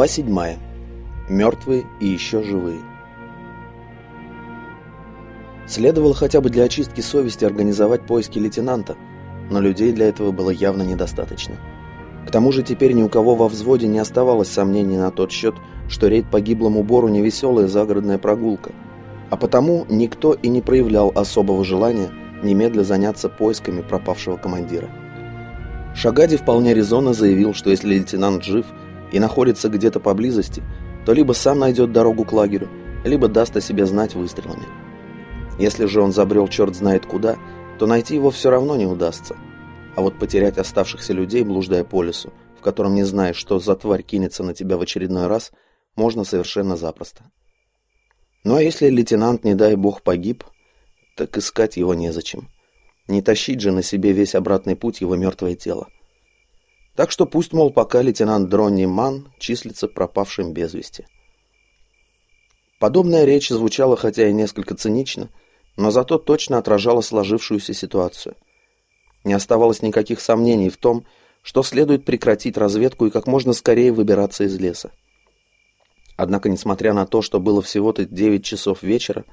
Глава 7. Мертвые и еще живые. Следовало хотя бы для очистки совести организовать поиски лейтенанта, но людей для этого было явно недостаточно. К тому же теперь ни у кого во взводе не оставалось сомнений на тот счет, что рейд по гиблому бору не веселая загородная прогулка, а потому никто и не проявлял особого желания немедля заняться поисками пропавшего командира. Шагади вполне резонно заявил, что если лейтенант жив и находится где-то поблизости, то либо сам найдет дорогу к лагерю, либо даст о себе знать выстрелами. Если же он забрел черт знает куда, то найти его все равно не удастся. А вот потерять оставшихся людей, блуждая по лесу, в котором не знаешь, что за тварь кинется на тебя в очередной раз, можно совершенно запросто. Ну а если лейтенант, не дай бог, погиб, так искать его незачем. Не тащить же на себе весь обратный путь его мертвое тело. Так что пусть, мол, пока лейтенант Дронни Ман числится пропавшим без вести. Подобная речь звучала хотя и несколько цинично, но зато точно отражала сложившуюся ситуацию. Не оставалось никаких сомнений в том, что следует прекратить разведку и как можно скорее выбираться из леса. Однако, несмотря на то, что было всего-то 9 часов вечера,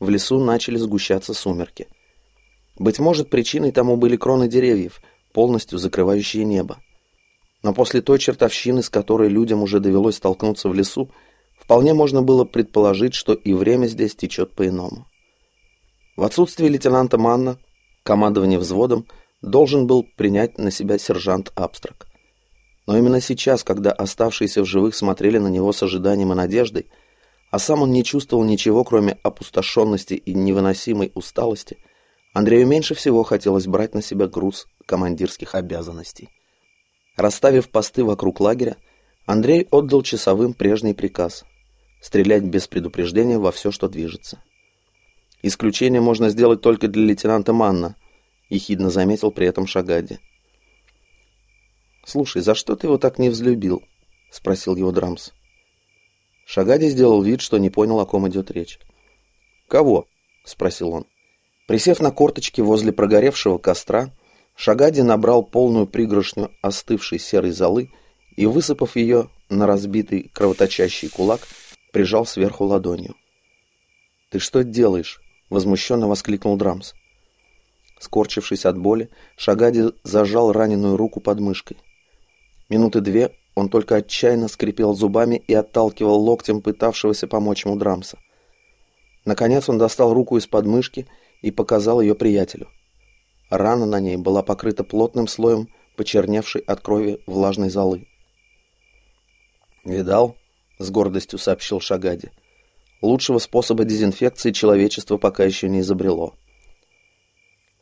в лесу начали сгущаться сумерки. Быть может, причиной тому были кроны деревьев, полностью закрывающие небо. Но после той чертовщины, с которой людям уже довелось столкнуться в лесу, вполне можно было предположить, что и время здесь течет по-иному. В отсутствие лейтенанта Манна, командование взводом должен был принять на себя сержант Абстрак. Но именно сейчас, когда оставшиеся в живых смотрели на него с ожиданием и надеждой, а сам он не чувствовал ничего, кроме опустошенности и невыносимой усталости, Андрею меньше всего хотелось брать на себя груз командирских обязанностей. Расставив посты вокруг лагеря, Андрей отдал часовым прежний приказ – стрелять без предупреждения во все, что движется. Исключение можно сделать только для лейтенанта Манна, ехидно заметил при этом Шагади. «Слушай, за что ты его так не взлюбил?» – спросил его Драмс. Шагади сделал вид, что не понял, о ком идет речь. «Кого?» – спросил он. Присев на корточки возле прогоревшего костра, Шагади набрал полную пригоршню остывшей серой золы и, высыпав ее на разбитый кровоточащий кулак, прижал сверху ладонью. «Ты что делаешь?» – возмущенно воскликнул Драмс. Скорчившись от боли, Шагади зажал раненую руку под мышкой. Минуты две он только отчаянно скрипел зубами и отталкивал локтем пытавшегося помочь ему Драмса. Наконец он достал руку из подмышки и показал ее приятелю. Рана на ней была покрыта плотным слоем почерневшей от крови влажной золы. «Видал?» — с гордостью сообщил Шагади. «Лучшего способа дезинфекции человечество пока еще не изобрело».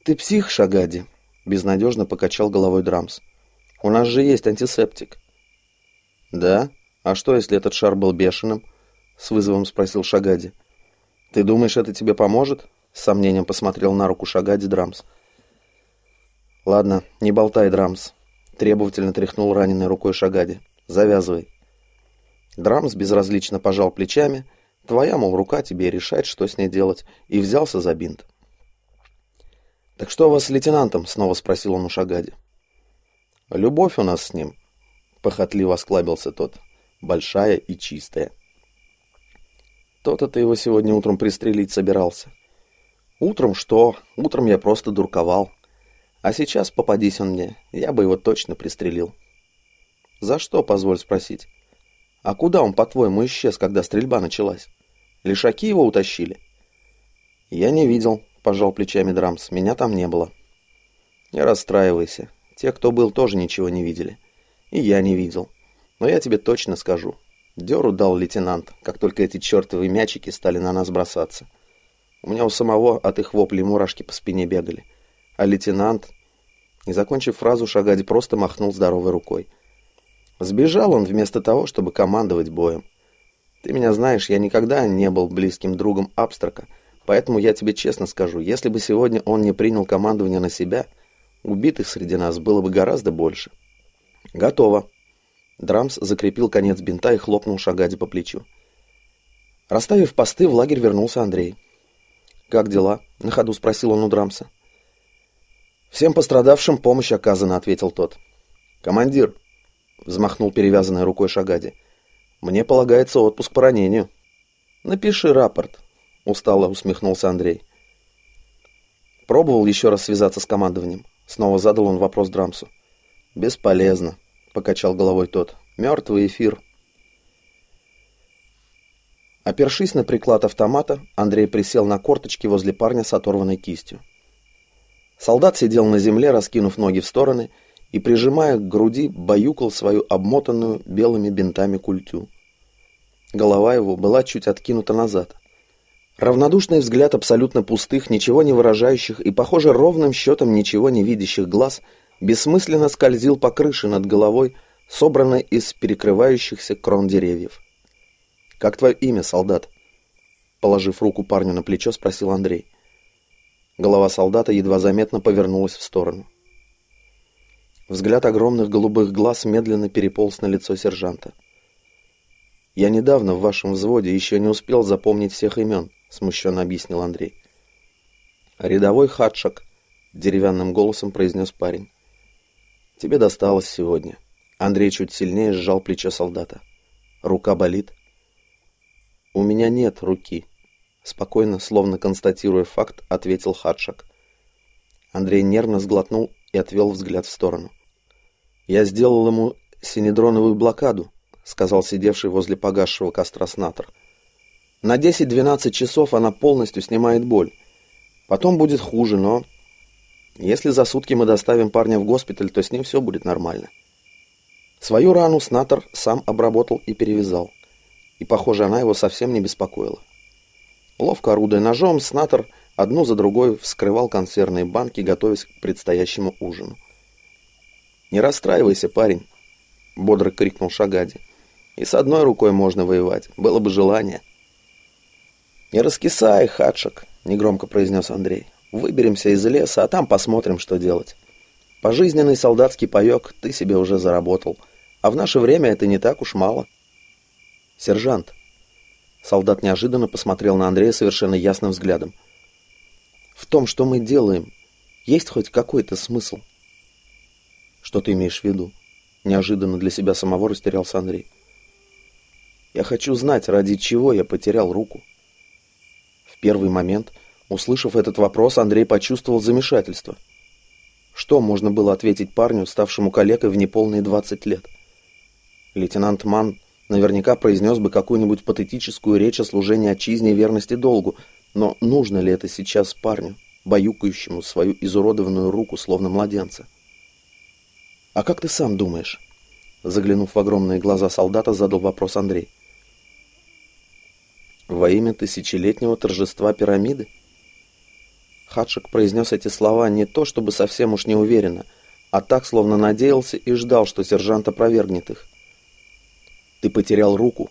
«Ты псих, Шагади?» — безнадежно покачал головой Драмс. «У нас же есть антисептик». «Да? А что, если этот шар был бешеным?» — с вызовом спросил Шагади. «Ты думаешь, это тебе поможет?» — с сомнением посмотрел на руку Шагади Драмс. «Ладно, не болтай, Драмс», — требовательно тряхнул раненой рукой Шагади. «Завязывай». Драмс безразлично пожал плечами. Твоя, мол, рука тебе решать, что с ней делать, и взялся за бинт. «Так что у вас с лейтенантом?» — снова спросил он у Шагади. «Любовь у нас с ним», — похотливо осклабился тот. «Большая и чистая». «То-то ты его сегодня утром пристрелить собирался». «Утром что? Утром я просто дурковал. А сейчас попадись он мне, я бы его точно пристрелил». «За что, позволь спросить?» «А куда он, по-твоему, исчез, когда стрельба началась? Лишаки его утащили?» «Я не видел», — пожал плечами Драмс. «Меня там не было». «Не расстраивайся. Те, кто был, тоже ничего не видели». И я не видел. Но я тебе точно скажу. Дёру дал лейтенант, как только эти чертовы мячики стали на нас бросаться. У меня у самого от их воплей мурашки по спине бегали. А лейтенант... Не закончив фразу, Шагади просто махнул здоровой рукой. Сбежал он вместо того, чтобы командовать боем. Ты меня знаешь, я никогда не был близким другом Абстрака, поэтому я тебе честно скажу, если бы сегодня он не принял командование на себя, убитых среди нас было бы гораздо больше. «Готово». Драмс закрепил конец бинта и хлопнул Шагади по плечу. Расставив посты, в лагерь вернулся Андрей. «Как дела?» — на ходу спросил он у Драмса. «Всем пострадавшим помощь оказана», — ответил тот. «Командир», — взмахнул перевязанной рукой Шагади, Мне полагается отпуск по ранению. Напиши рапорт, устало усмехнулся Андрей. Пробовал еще раз связаться с командованием. Снова задал он вопрос Драмсу. Бесполезно, покачал головой тот. Мертвый эфир. Опершись на приклад автомата, Андрей присел на корточки возле парня с оторванной кистью. Солдат сидел на земле, раскинув ноги в стороны, и, прижимая к груди, баюкал свою обмотанную белыми бинтами культю. Голова его была чуть откинута назад. Равнодушный взгляд абсолютно пустых, ничего не выражающих и, похоже, ровным счетом ничего не видящих глаз бессмысленно скользил по крыше над головой, собранной из перекрывающихся крон деревьев. «Как твое имя, солдат?» Положив руку парню на плечо, спросил Андрей. Голова солдата едва заметно повернулась в сторону. Взгляд огромных голубых глаз медленно переполз на лицо сержанта. «Я недавно в вашем взводе еще не успел запомнить всех имен», — смущенно объяснил Андрей. «Рядовой хатшак», — деревянным голосом произнес парень. «Тебе досталось сегодня». Андрей чуть сильнее сжал плечо солдата. «Рука болит?» «У меня нет руки», — спокойно, словно констатируя факт, ответил хатшак. Андрей нервно сглотнул и отвел взгляд в сторону. «Я сделал ему синедроновую блокаду», — сказал сидевший возле погасшего костра снатор. «На 10-12 часов она полностью снимает боль. Потом будет хуже, но... Если за сутки мы доставим парня в госпиталь, то с ним все будет нормально». Свою рану снатор сам обработал и перевязал. И, похоже, она его совсем не беспокоила. Ловко орудуя ножом, снатор одну за другой вскрывал консервные банки, готовясь к предстоящему ужину. «Не расстраивайся, парень», — бодро крикнул Шагади. «И с одной рукой можно воевать, было бы желание». «Не раскисай, хатшик», — негромко произнес Андрей. «Выберемся из леса, а там посмотрим, что делать. Пожизненный солдатский паек ты себе уже заработал, а в наше время это не так уж мало». «Сержант», Солдат неожиданно посмотрел на Андрея совершенно ясным взглядом. «В том, что мы делаем, есть хоть какой-то смысл?» Что ты имеешь в виду? Неожиданно для себя самого растерялся Андрей. Я хочу знать, ради чего я потерял руку. В первый момент, услышав этот вопрос, Андрей почувствовал замешательство. Что можно было ответить парню, ставшему калекой в неполные 20 лет? Лейтенант Ман наверняка произнес бы какую-нибудь патетическую речь о служении отчизне и верности долгу, но нужно ли это сейчас парню, баюкающему свою изуродованную руку, словно младенца? «А как ты сам думаешь?» Заглянув в огромные глаза солдата, задал вопрос Андрей. «Во имя тысячелетнего торжества пирамиды?» Хадшик произнес эти слова не то, чтобы совсем уж не уверенно, а так, словно надеялся и ждал, что сержант опровергнет их. «Ты потерял руку,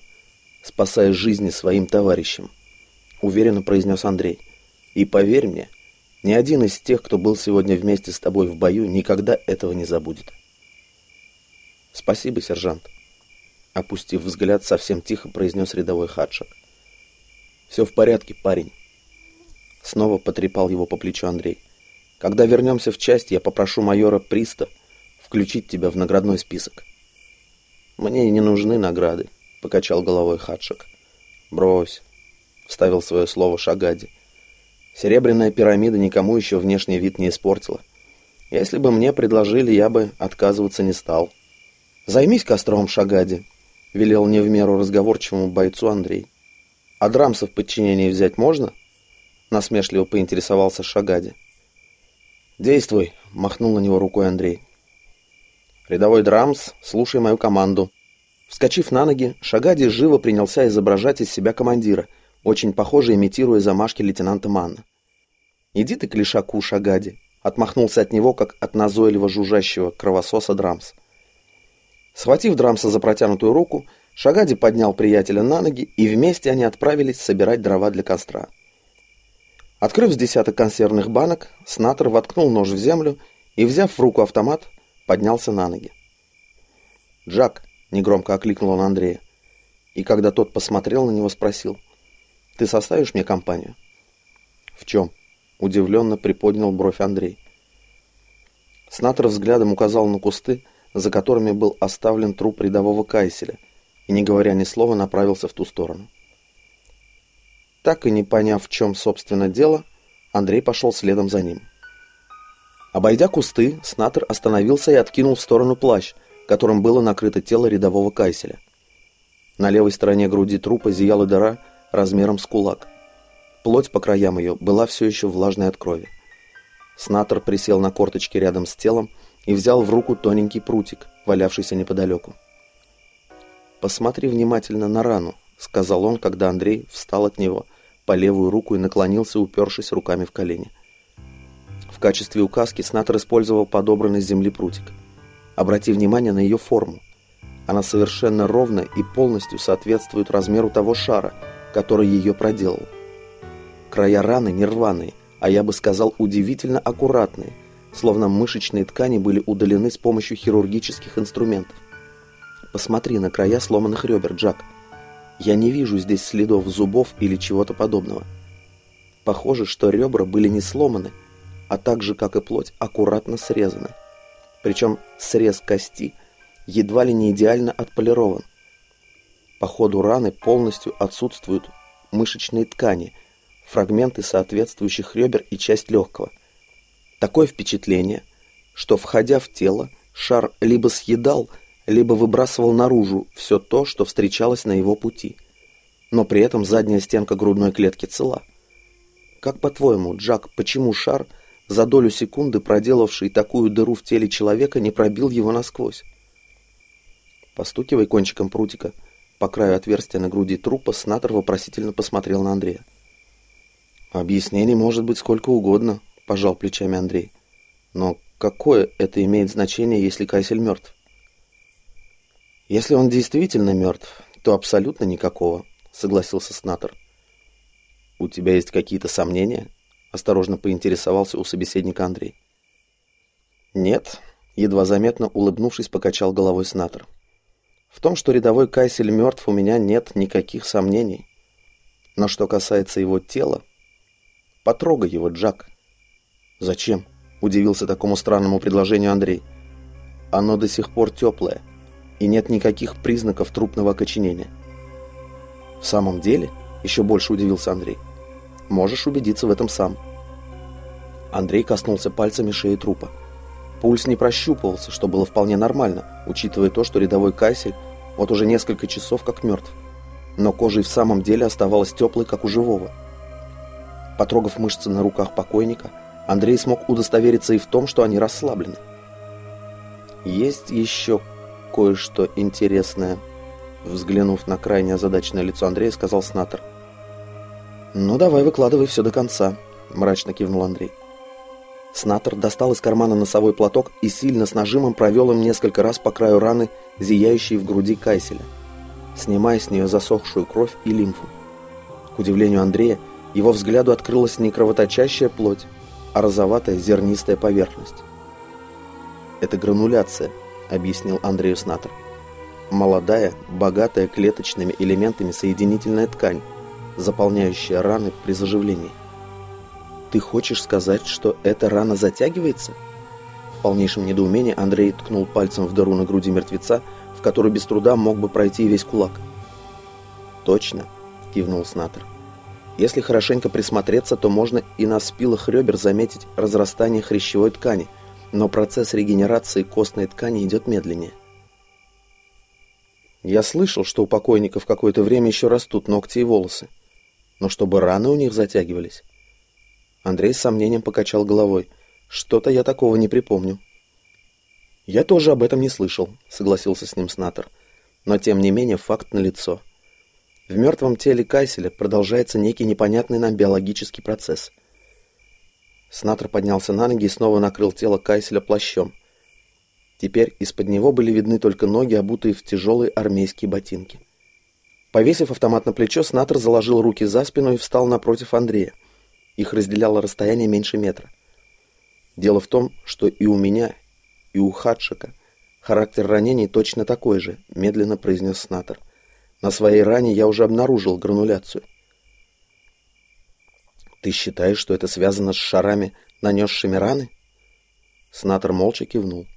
спасая жизни своим товарищам», — уверенно произнес Андрей. «И поверь мне, ни один из тех, кто был сегодня вместе с тобой в бою, никогда этого не забудет». «Спасибо, сержант», — опустив взгляд, совсем тихо произнес рядовой Хадшак. «Все в порядке, парень». Снова потрепал его по плечу Андрей. «Когда вернемся в часть, я попрошу майора Приста включить тебя в наградной список». «Мне не нужны награды», — покачал головой Хадшак. «Брось», — вставил свое слово Шагади. «Серебряная пирамида никому еще внешний вид не испортила. Если бы мне предложили, я бы отказываться не стал». «Займись костром, Шагади», — велел не в меру разговорчивому бойцу Андрей. «А драмса в подчинении взять можно?» — насмешливо поинтересовался Шагади. «Действуй», — махнул на него рукой Андрей. «Рядовой Драмс, слушай мою команду». Вскочив на ноги, Шагади живо принялся изображать из себя командира, очень похоже имитируя замашки лейтенанта Манна. «Иди ты к лишаку, Шагади», — отмахнулся от него, как от назойливо жужжащего кровососа Драмс. Схватив Драмса за протянутую руку, Шагади поднял приятеля на ноги, и вместе они отправились собирать дрова для костра. Открыв с десяток консервных банок, Снатор воткнул нож в землю и, взяв в руку автомат, поднялся на ноги. «Джак!» — негромко окликнул он Андрея. И когда тот посмотрел на него, спросил. «Ты составишь мне компанию?» «В чем?» — удивленно приподнял бровь Андрей. Снатор взглядом указал на кусты, за которыми был оставлен труп рядового Кайселя, и, не говоря ни слова, направился в ту сторону. Так и не поняв, в чем, собственно, дело, Андрей пошел следом за ним. Обойдя кусты, Снатер остановился и откинул в сторону плащ, которым было накрыто тело рядового Кайселя. На левой стороне груди трупа зияла дыра размером с кулак. Плоть по краям ее была все еще влажной от крови. Снатор присел на корточки рядом с телом и взял в руку тоненький прутик, валявшийся неподалеку. «Посмотри внимательно на рану», — сказал он, когда Андрей встал от него по левую руку и наклонился, упершись руками в колени. В качестве указки Снатор использовал подобранный с земли прутик. Обрати внимание на ее форму. Она совершенно ровно и полностью соответствует размеру того шара, который ее проделал. Края раны не рваные, а я бы сказал удивительно аккуратные, словно мышечные ткани были удалены с помощью хирургических инструментов. Посмотри на края сломанных ребер, Джак. Я не вижу здесь следов зубов или чего-то подобного. Похоже, что ребра были не сломаны, а так же, как и плоть, аккуратно срезаны. Причем срез кости едва ли не идеально отполирован. По ходу раны полностью отсутствуют мышечные ткани, фрагменты соответствующих ребер и часть легкого. Такое впечатление, что, входя в тело, шар либо съедал, либо выбрасывал наружу все то, что встречалось на его пути. Но при этом задняя стенка грудной клетки цела. Как по-твоему, Джак, почему шар, за долю секунды проделавший такую дыру в теле человека, не пробил его насквозь? Постукивая кончиком прутика по краю отверстия на груди трупа, Снатор вопросительно посмотрел на Андрея. «Объяснений может быть сколько угодно», – пожал плечами Андрей. «Но какое это имеет значение, если Кайсель мертв?» «Если он действительно мертв, то абсолютно никакого», — согласился Снатор. «У тебя есть какие-то сомнения?» — осторожно поинтересовался у собеседника Андрей. «Нет», — едва заметно улыбнувшись, покачал головой Снатор. «В том, что рядовой Кайсель мертв, у меня нет никаких сомнений. Но что касается его тела, потрогай его, Джак». «Зачем?» — удивился такому странному предложению Андрей. «Оно до сих пор теплое и нет никаких признаков трупного окоченения. В самом деле, еще больше удивился Андрей. Можешь убедиться в этом сам. Андрей коснулся пальцами шеи трупа. Пульс не прощупывался, что было вполне нормально, учитывая то, что рядовой Кайсель вот уже несколько часов как мертв. Но кожа и в самом деле оставалась теплой, как у живого. Потрогав мышцы на руках покойника, Андрей смог удостовериться и в том, что они расслаблены. Есть еще кое-что интересное», — взглянув на крайне озадаченное лицо Андрея, сказал Снатор. «Ну, давай выкладывай все до конца», — мрачно кивнул Андрей. Снатор достал из кармана носовой платок и сильно с нажимом провел им несколько раз по краю раны, зияющей в груди Кайселя, снимая с нее засохшую кровь и лимфу. К удивлению Андрея, его взгляду открылась не кровоточащая плоть, а розоватая зернистая поверхность. «Это грануляция», объяснил Андрею Снатор. Молодая, богатая клеточными элементами соединительная ткань, заполняющая раны при заживлении. «Ты хочешь сказать, что эта рана затягивается?» В полнейшем недоумении Андрей ткнул пальцем в дыру на груди мертвеца, в которую без труда мог бы пройти весь кулак. «Точно», — кивнул Снатор. «Если хорошенько присмотреться, то можно и на спилах ребер заметить разрастание хрящевой ткани — но процесс регенерации костной ткани идет медленнее. Я слышал, что у покойников какое-то время еще растут ногти и волосы, но чтобы раны у них затягивались. Андрей с сомнением покачал головой. Что-то я такого не припомню. Я тоже об этом не слышал, согласился с ним Снатор. Но тем не менее факт налицо. В мертвом теле Кайселя продолжается некий непонятный нам биологический процесс. Снатор поднялся на ноги и снова накрыл тело Кайселя плащом. Теперь из-под него были видны только ноги, обутые в тяжелые армейские ботинки. Повесив автомат на плечо, Снатор заложил руки за спину и встал напротив Андрея. Их разделяло расстояние меньше метра. Дело в том, что и у меня, и у Хадшика характер ранений точно такой же, медленно произнес Снатор. На своей ране я уже обнаружил грануляцию. Ты считаешь, что это связано с шарами, нанесшими раны? Снатор молча кивнул.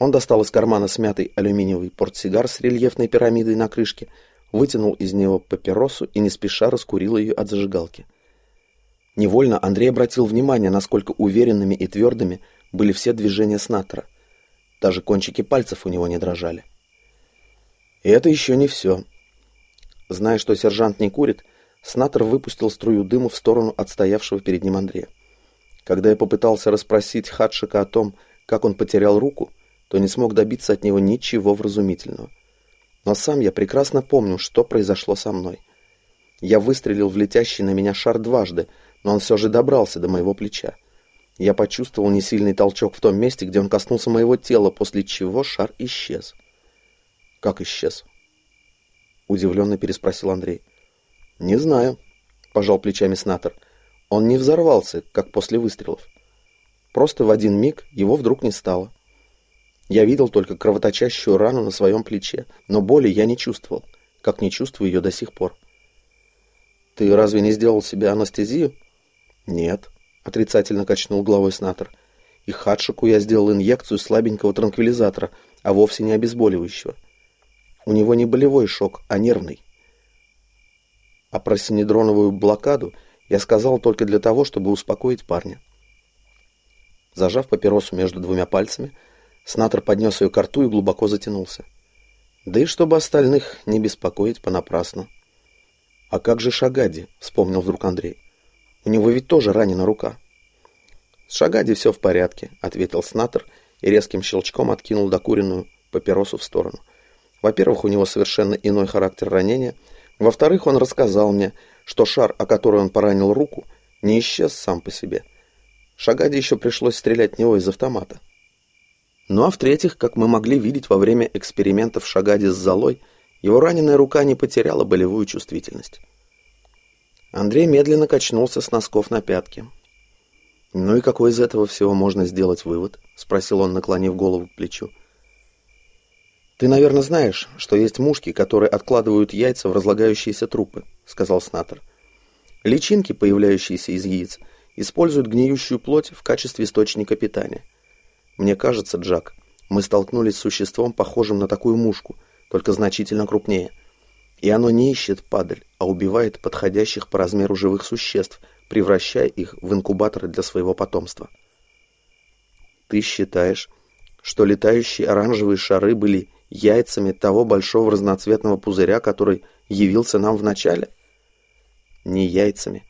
Он достал из кармана смятый алюминиевый портсигар с рельефной пирамидой на крышке, вытянул из него папиросу и не спеша раскурил ее от зажигалки. Невольно Андрей обратил внимание, насколько уверенными и твердыми были все движения Снатора. Даже кончики пальцев у него не дрожали. И это еще не все. Зная, что сержант не курит, Снатор выпустил струю дыма в сторону отстоявшего перед ним Андрея. Когда я попытался расспросить Хадшика о том, как он потерял руку, то не смог добиться от него ничего вразумительного. Но сам я прекрасно помню, что произошло со мной. Я выстрелил в летящий на меня шар дважды, но он все же добрался до моего плеча. Я почувствовал несильный толчок в том месте, где он коснулся моего тела, после чего шар исчез. «Как исчез?» Удивленно переспросил Андрей. «Не знаю», — пожал плечами Снатор. «Он не взорвался, как после выстрелов. Просто в один миг его вдруг не стало. Я видел только кровоточащую рану на своем плече, но боли я не чувствовал, как не чувствую ее до сих пор. «Ты разве не сделал себе анестезию?» «Нет», — отрицательно качнул головой Снатор. «И Хадшику я сделал инъекцию слабенького транквилизатора, а вовсе не обезболивающего. У него не болевой шок, а нервный. А про синедроновую блокаду я сказал только для того, чтобы успокоить парня». Зажав папиросу между двумя пальцами, — Снатор поднес ее к рту и глубоко затянулся. Да и чтобы остальных не беспокоить понапрасну. «А как же Шагади?» — вспомнил вдруг Андрей. «У него ведь тоже ранена рука». «С Шагади все в порядке», — ответил Снатор и резким щелчком откинул докуренную папиросу в сторону. Во-первых, у него совершенно иной характер ранения. Во-вторых, он рассказал мне, что шар, о который он поранил руку, не исчез сам по себе. Шагаде еще пришлось стрелять в него из автомата. Ну а в-третьих, как мы могли видеть во время экспериментов Шагади с золой, его раненая рука не потеряла болевую чувствительность. Андрей медленно качнулся с носков на пятки. «Ну и какой из этого всего можно сделать вывод?» — спросил он, наклонив голову к плечу. «Ты, наверное, знаешь, что есть мушки, которые откладывают яйца в разлагающиеся трупы», — сказал Снатор. «Личинки, появляющиеся из яиц, используют гниющую плоть в качестве источника питания. Мне кажется, Джак, мы столкнулись с существом, похожим на такую мушку, только значительно крупнее. И оно не ищет падаль, а убивает подходящих по размеру живых существ, превращая их в инкубаторы для своего потомства. Ты считаешь, что летающие оранжевые шары были яйцами того большого разноцветного пузыря, который явился нам в начале? Не яйцами,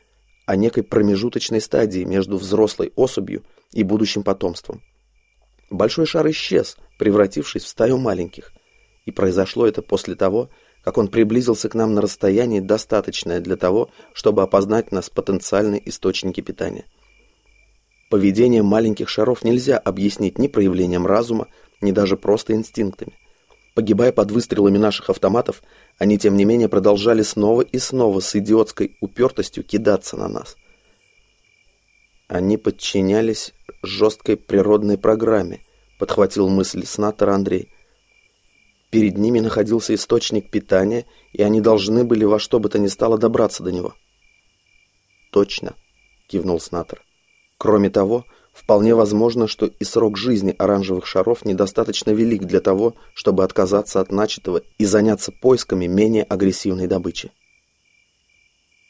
а некой промежуточной стадией между взрослой особью и будущим потомством. Большой шар исчез, превратившись в стаю маленьких. И произошло это после того, как он приблизился к нам на расстояние, достаточное для того, чтобы опознать нас потенциальные источники питания. Поведение маленьких шаров нельзя объяснить ни проявлением разума, ни даже просто инстинктами. Погибая под выстрелами наших автоматов, они, тем не менее, продолжали снова и снова с идиотской упертостью кидаться на нас. Они подчинялись жесткой природной программе, подхватил мысль снатора Андрей. Перед ними находился источник питания, и они должны были во что бы то ни стало добраться до него. Точно, кивнул снатор. Кроме того, вполне возможно, что и срок жизни оранжевых шаров недостаточно велик для того, чтобы отказаться от начатого и заняться поисками менее агрессивной добычи.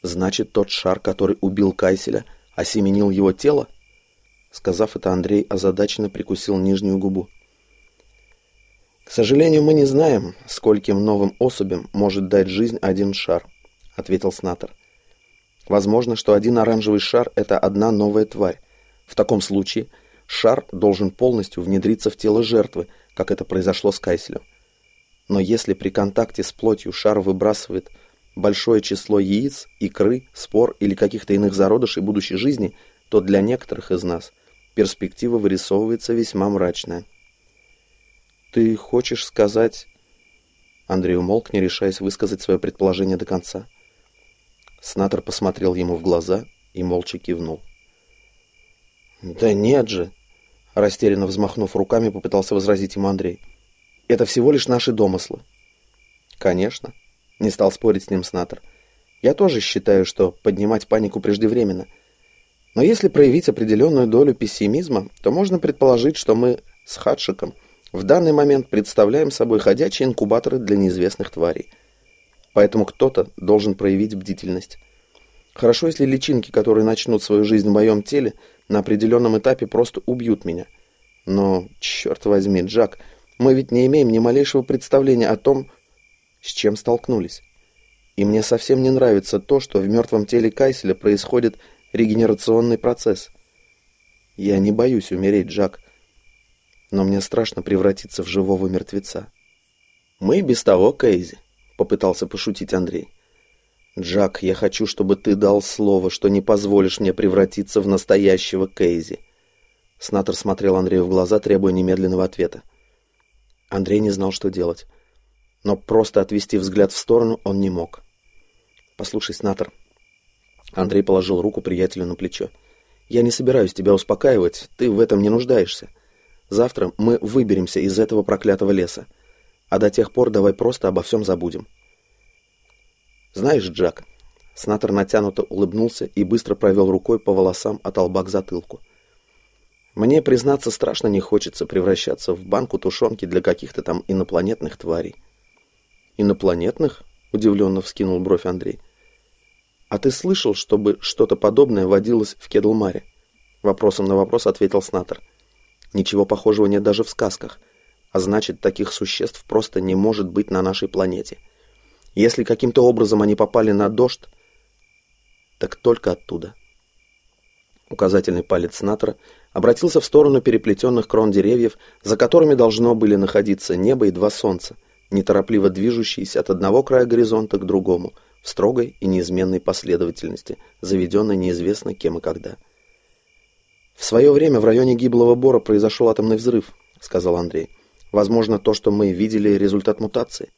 Значит, тот шар, который убил Кайселя, осеменил его тело? Сказав это, Андрей озадаченно прикусил нижнюю губу. «К сожалению, мы не знаем, скольким новым особям может дать жизнь один шар», — ответил Снатор. «Возможно, что один оранжевый шар — это одна новая тварь. В таком случае шар должен полностью внедриться в тело жертвы, как это произошло с Кайселем. Но если при контакте с плотью шар выбрасывает большое число яиц, икры, спор или каких-то иных зародышей будущей жизни, то для некоторых из нас перспектива вырисовывается весьма мрачная. «Ты хочешь сказать...» Андрей умолк, не решаясь высказать свое предположение до конца. Снатор посмотрел ему в глаза и молча кивнул. «Да нет же!» Растерянно взмахнув руками, попытался возразить ему Андрей. «Это всего лишь наши домыслы». «Конечно», — не стал спорить с ним Снатор. «Я тоже считаю, что поднимать панику преждевременно — но если проявить определенную долю пессимизма, то можно предположить, что мы с Хадшиком В данный момент представляем собой ходячие инкубаторы для неизвестных тварей. Поэтому кто-то должен проявить бдительность. Хорошо, если личинки, которые начнут свою жизнь в моем теле, на определенном этапе просто убьют меня. Но, черт возьми, Джак, мы ведь не имеем ни малейшего представления о том, с чем столкнулись. И мне совсем не нравится то, что в мертвом теле Кайселя происходит регенерационный процесс. Я не боюсь умереть, Джак, но мне страшно превратиться в живого мертвеца. Мы без того, Кейзи, попытался пошутить Андрей. Джак, я хочу, чтобы ты дал слово, что не позволишь мне превратиться в настоящего Кейзи. Снатор смотрел Андрею в глаза, требуя немедленного ответа. Андрей не знал, что делать но просто отвести взгляд в сторону он не мог. «Послушай, Снатор». Андрей положил руку приятелю на плечо. «Я не собираюсь тебя успокаивать, ты в этом не нуждаешься. Завтра мы выберемся из этого проклятого леса, а до тех пор давай просто обо всем забудем». «Знаешь, Джак...» Снатор натянуто улыбнулся и быстро провел рукой по волосам от лба к затылку. «Мне, признаться, страшно не хочется превращаться в банку тушенки для каких-то там инопланетных тварей». «Инопланетных?» – удивленно вскинул бровь Андрей. «А ты слышал, чтобы что-то подобное водилось в Кедлмаре?» Вопросом на вопрос ответил Снатор. «Ничего похожего нет даже в сказках, а значит, таких существ просто не может быть на нашей планете. Если каким-то образом они попали на дождь, так только оттуда». Указательный палец Снатора обратился в сторону переплетенных крон деревьев, за которыми должно были находиться небо и два солнца – неторопливо движущиеся от одного края горизонта к другому, в строгой и неизменной последовательности, заведенной неизвестно кем и когда. «В свое время в районе гиблого бора произошел атомный взрыв», — сказал Андрей. «Возможно, то, что мы видели, результат мутации».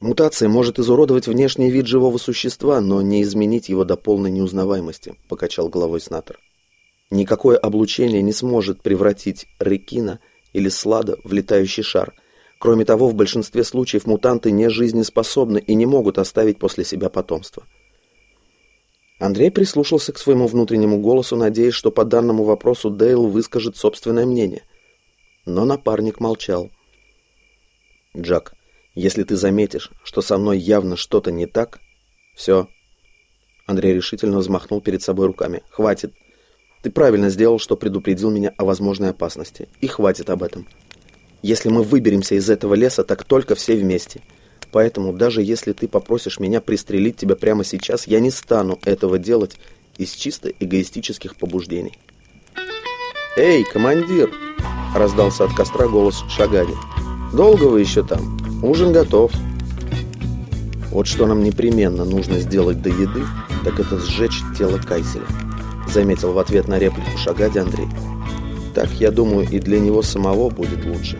«Мутация может изуродовать внешний вид живого существа, но не изменить его до полной неузнаваемости», — покачал головой Снатор. «Никакое облучение не сможет превратить рекина или слада в летающий шар — Кроме того, в большинстве случаев мутанты не жизнеспособны и не могут оставить после себя потомство. Андрей прислушался к своему внутреннему голосу, надеясь, что по данному вопросу Дейл выскажет собственное мнение. Но напарник молчал. «Джак, если ты заметишь, что со мной явно что-то не так, все». Андрей решительно взмахнул перед собой руками. «Хватит. Ты правильно сделал, что предупредил меня о возможной опасности. И хватит об этом. Если мы выберемся из этого леса, так только все вместе. Поэтому даже если ты попросишь меня пристрелить тебя прямо сейчас, я не стану этого делать из чисто эгоистических побуждений. «Эй, командир!» — раздался от костра голос Шагади. «Долго вы еще там? Ужин готов». Вот что нам непременно нужно сделать до еды, так это сжечь тело Кайселя, заметил в ответ на реплику Шагади Андрей. Так, я думаю, и для него самого будет лучше.